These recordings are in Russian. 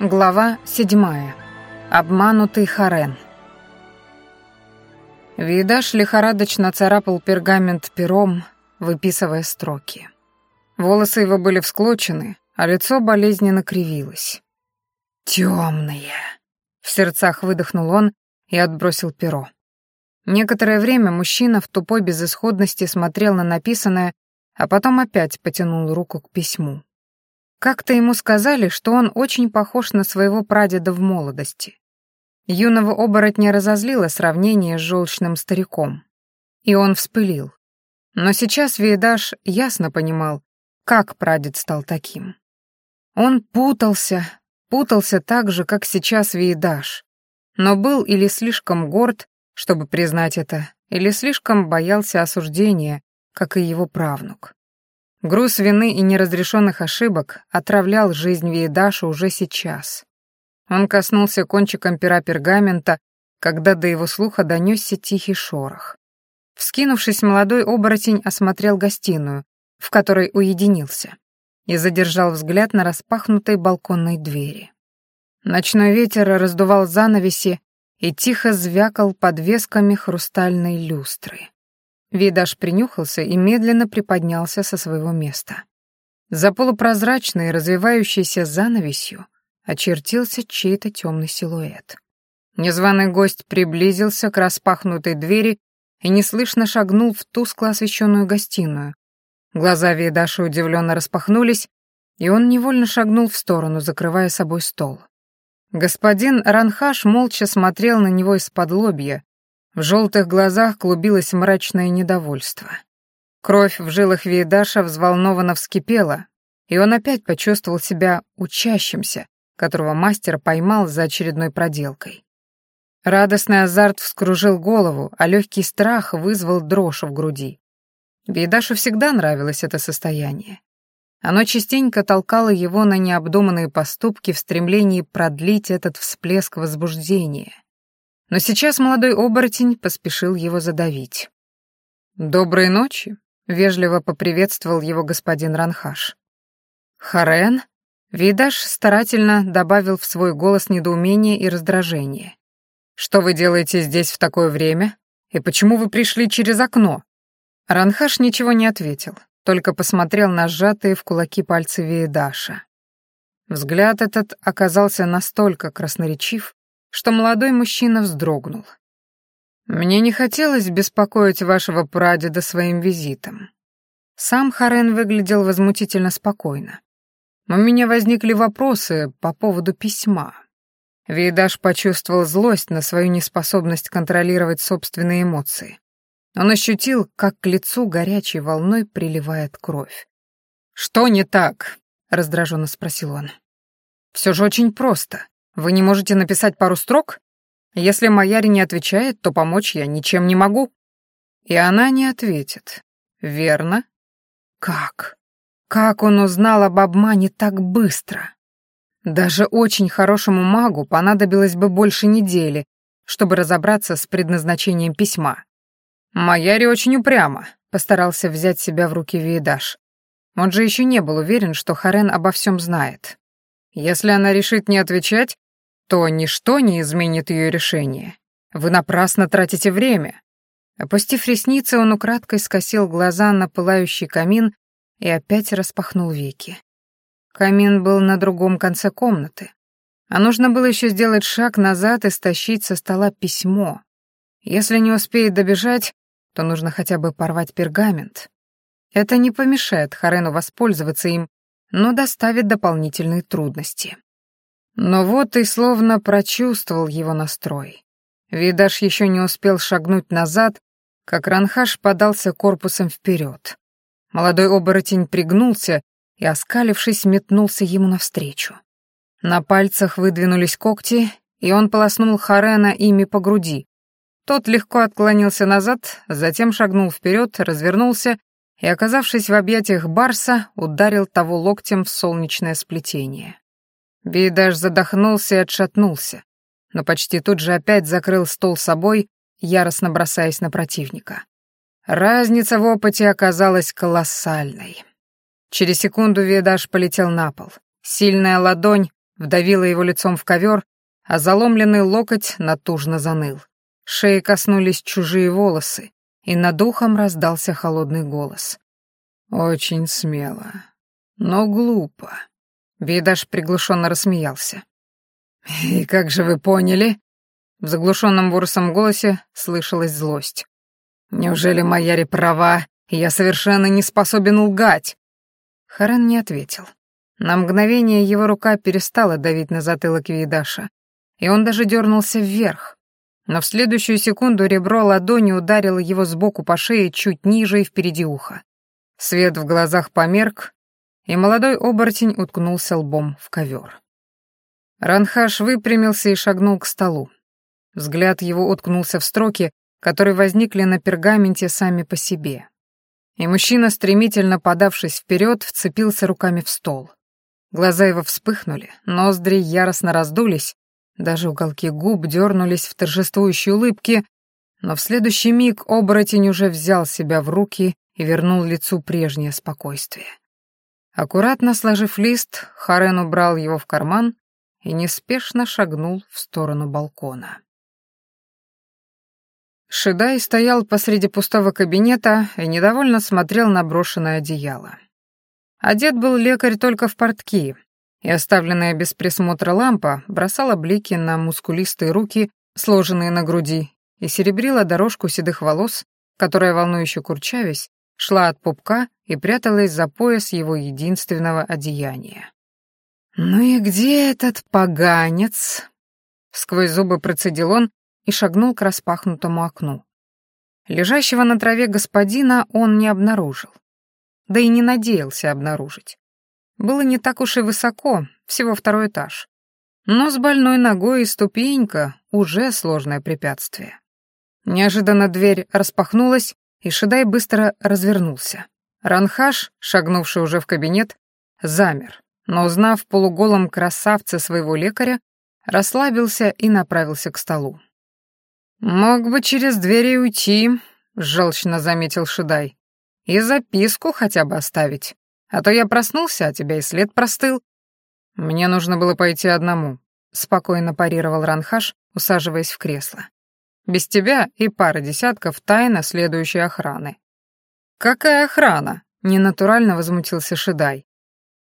Глава седьмая. Обманутый Харен. Видаш лихорадочно царапал пергамент пером, выписывая строки. Волосы его были всклочены, а лицо болезненно кривилось. «Тёмные!» — в сердцах выдохнул он и отбросил перо. Некоторое время мужчина в тупой безысходности смотрел на написанное, а потом опять потянул руку к письму. Как-то ему сказали, что он очень похож на своего прадеда в молодости. Юного оборотня разозлило сравнение с желчным стариком. И он вспылил. Но сейчас Вейдаш ясно понимал, как прадед стал таким. Он путался, путался так же, как сейчас Вейдаш, но был или слишком горд, чтобы признать это, или слишком боялся осуждения, как и его правнук. Груз вины и неразрешенных ошибок отравлял жизнь Вейдаша уже сейчас. Он коснулся кончиком пера пергамента, когда до его слуха донесся тихий шорох. Вскинувшись, молодой оборотень осмотрел гостиную, в которой уединился, и задержал взгляд на распахнутой балконной двери. Ночной ветер раздувал занавеси и тихо звякал подвесками хрустальной люстры. Видаш принюхался и медленно приподнялся со своего места. За полупрозрачной, развивающейся занавесью очертился чей-то темный силуэт. Незваный гость приблизился к распахнутой двери и неслышно шагнул в тускло освещенную гостиную. Глаза Видаша удивленно распахнулись, и он невольно шагнул в сторону, закрывая собой стол. Господин Ранхаш молча смотрел на него из-под лобья, в желтых глазах клубилось мрачное недовольство. Кровь в жилах Вейдаша взволнованно вскипела, и он опять почувствовал себя учащимся, которого мастер поймал за очередной проделкой. Радостный азарт вскружил голову, а легкий страх вызвал дрожь в груди. Вейдашу всегда нравилось это состояние. Оно частенько толкало его на необдуманные поступки в стремлении продлить этот всплеск возбуждения. Но сейчас молодой оборотень поспешил его задавить. «Доброй ночи», — вежливо поприветствовал его господин Ранхаш. «Харен?» Видаш старательно добавил в свой голос недоумение и раздражение. «Что вы делаете здесь в такое время? И почему вы пришли через окно?» Ранхаш ничего не ответил, только посмотрел на сжатые в кулаки пальцы Вейдаша. Взгляд этот оказался настолько красноречив, что молодой мужчина вздрогнул. «Мне не хотелось беспокоить вашего прадеда своим визитом». Сам Харен выглядел возмутительно спокойно. У меня возникли вопросы по поводу письма. Видаш почувствовал злость на свою неспособность контролировать собственные эмоции. Он ощутил, как к лицу горячей волной приливает кровь. «Что не так?» — раздраженно спросил он. «Все же очень просто. Вы не можете написать пару строк? Если Маяри не отвечает, то помочь я ничем не могу. И она не ответит. Верно? Как? Как он узнал об обмане так быстро? Даже очень хорошему магу понадобилось бы больше недели, чтобы разобраться с предназначением письма. Маяри очень упрямо, постарался взять себя в руки Виедаш. Он же еще не был уверен, что Харен обо всем знает. Если она решит не отвечать, то ничто не изменит ее решение. Вы напрасно тратите время. Опустив ресницы, он украдкой скосил глаза на пылающий камин и опять распахнул веки. Камин был на другом конце комнаты, а нужно было еще сделать шаг назад и стащить со стола письмо. Если не успеет добежать, то нужно хотя бы порвать пергамент. Это не помешает Харену воспользоваться им но доставит дополнительные трудности. Но вот и словно прочувствовал его настрой. Видаш еще не успел шагнуть назад, как Ранхаш подался корпусом вперед. Молодой оборотень пригнулся и, оскалившись, метнулся ему навстречу. На пальцах выдвинулись когти, и он полоснул Харена ими по груди. Тот легко отклонился назад, затем шагнул вперед, развернулся и, оказавшись в объятиях Барса, ударил того локтем в солнечное сплетение. Бидаш задохнулся и отшатнулся, но почти тут же опять закрыл стол собой, яростно бросаясь на противника. Разница в опыте оказалась колоссальной. Через секунду Видаш полетел на пол. Сильная ладонь вдавила его лицом в ковер, а заломленный локоть натужно заныл. Шеи коснулись чужие волосы, и над ухом раздался холодный голос. «Очень смело, но глупо». Видаш приглушенно рассмеялся. «И как же вы поняли?» В заглушенном воросом голосе слышалась злость. «Неужели Майяри права, я совершенно не способен лгать?» Харен не ответил. На мгновение его рука перестала давить на затылок Видаша, и он даже дернулся вверх. Но в следующую секунду ребро ладони ударило его сбоку по шее чуть ниже и впереди уха. Свет в глазах померк, и молодой оборотень уткнулся лбом в ковер. Ранхаш выпрямился и шагнул к столу. Взгляд его уткнулся в строки, которые возникли на пергаменте сами по себе. И мужчина, стремительно подавшись вперед, вцепился руками в стол. Глаза его вспыхнули, ноздри яростно раздулись, даже уголки губ дернулись в торжествующей улыбке, но в следующий миг оборотень уже взял себя в руки и вернул лицу прежнее спокойствие. Аккуратно сложив лист, Харен убрал его в карман и неспешно шагнул в сторону балкона. Шидай стоял посреди пустого кабинета и недовольно смотрел на брошенное одеяло. Одет был лекарь только в портки, и оставленная без присмотра лампа бросала блики на мускулистые руки, сложенные на груди, и серебрила дорожку седых волос, которая, волнующе курчавясь, шла от пупка и пряталась за пояс его единственного одеяния. «Ну и где этот поганец?» Сквозь зубы процедил он и шагнул к распахнутому окну. Лежащего на траве господина он не обнаружил. Да и не надеялся обнаружить. Было не так уж и высоко, всего второй этаж. Но с больной ногой и ступенька уже сложное препятствие. Неожиданно дверь распахнулась, и Шидай быстро развернулся. Ранхаш, шагнувший уже в кабинет, замер, но, узнав полуголом красавца своего лекаря, расслабился и направился к столу. «Мог бы через дверь и уйти», — желчно заметил Шидай. «И записку хотя бы оставить, а то я проснулся, а тебя и след простыл». «Мне нужно было пойти одному», — спокойно парировал Ранхаш, усаживаясь в кресло. «Без тебя и пары десятков тайно следующей охраны». «Какая охрана?» — ненатурально возмутился Шидай.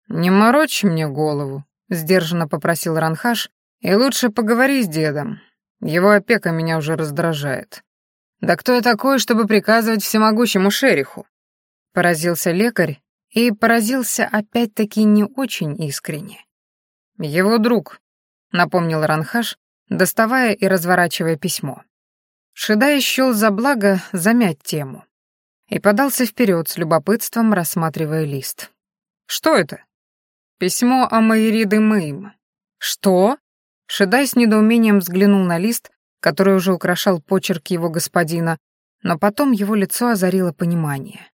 «Не морочь мне голову», — сдержанно попросил Ранхаш, «и лучше поговори с дедом. Его опека меня уже раздражает». «Да кто я такой, чтобы приказывать всемогущему шериху?» Поразился лекарь и поразился опять-таки не очень искренне. «Его друг», — напомнил Ранхаш, доставая и разворачивая письмо. Шидай счел за благо замять тему и подался вперед с любопытством, рассматривая лист. «Что это?» Письмо о Майриде Мэйм. Что? Шедай с недоумением взглянул на лист, который уже украшал почерк его господина, но потом его лицо озарило понимание.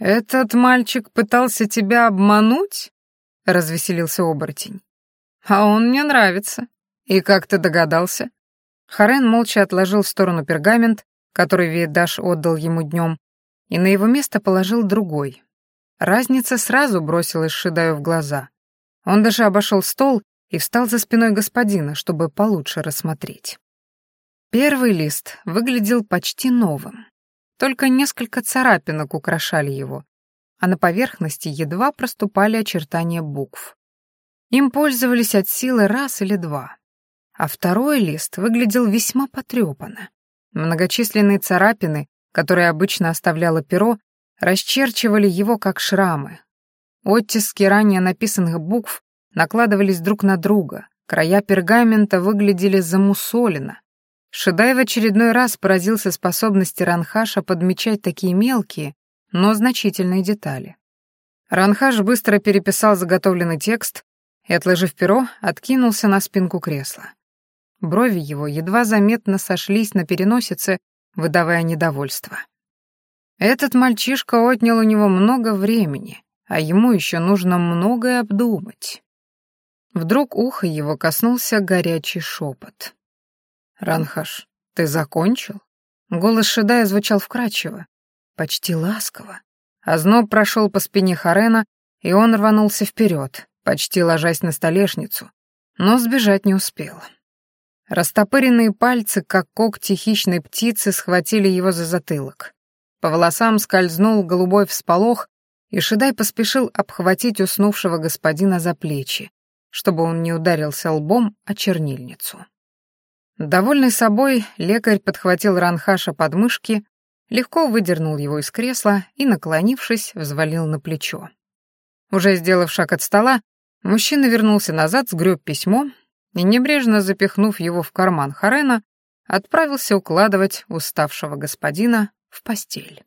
«Этот мальчик пытался тебя обмануть?» — развеселился оборотень. «А он мне нравится. И как ты догадался?» Харен молча отложил в сторону пергамент, который Вейдаш отдал ему днем, и на его место положил другой, Разница сразу бросилась Шидаю в глаза. Он даже обошел стол и встал за спиной господина, чтобы получше рассмотреть. Первый лист выглядел почти новым. Только несколько царапинок украшали его, а на поверхности едва проступали очертания букв. Им пользовались от силы раз или два. А второй лист выглядел весьма потрепанно. Многочисленные царапины, которые обычно оставляло перо, расчерчивали его как шрамы. Оттиски ранее написанных букв накладывались друг на друга, края пергамента выглядели замусолено. Шедай в очередной раз поразился способности Ранхаша подмечать такие мелкие, но значительные детали. Ранхаш быстро переписал заготовленный текст и, отложив перо, откинулся на спинку кресла. Брови его едва заметно сошлись на переносице, выдавая недовольство. Этот мальчишка отнял у него много времени, а ему еще нужно многое обдумать. Вдруг ухо его коснулся горячий шепот. «Ранхаш, ты закончил?» Голос Шедая звучал вкрадчиво, почти ласково. Озноб прошел по спине Харена, и он рванулся вперед, почти ложась на столешницу, но сбежать не успел. Растопыренные пальцы, как когти хищной птицы, схватили его за затылок. По волосам скользнул голубой всполох, и Шидай поспешил обхватить уснувшего господина за плечи, чтобы он не ударился лбом о чернильницу. Довольный собой, лекарь подхватил Ранхаша под мышки, легко выдернул его из кресла и, наклонившись, взвалил на плечо. Уже сделав шаг от стола, мужчина вернулся назад, сгреб письмо и, небрежно запихнув его в карман Харена, отправился укладывать уставшего господина в постель.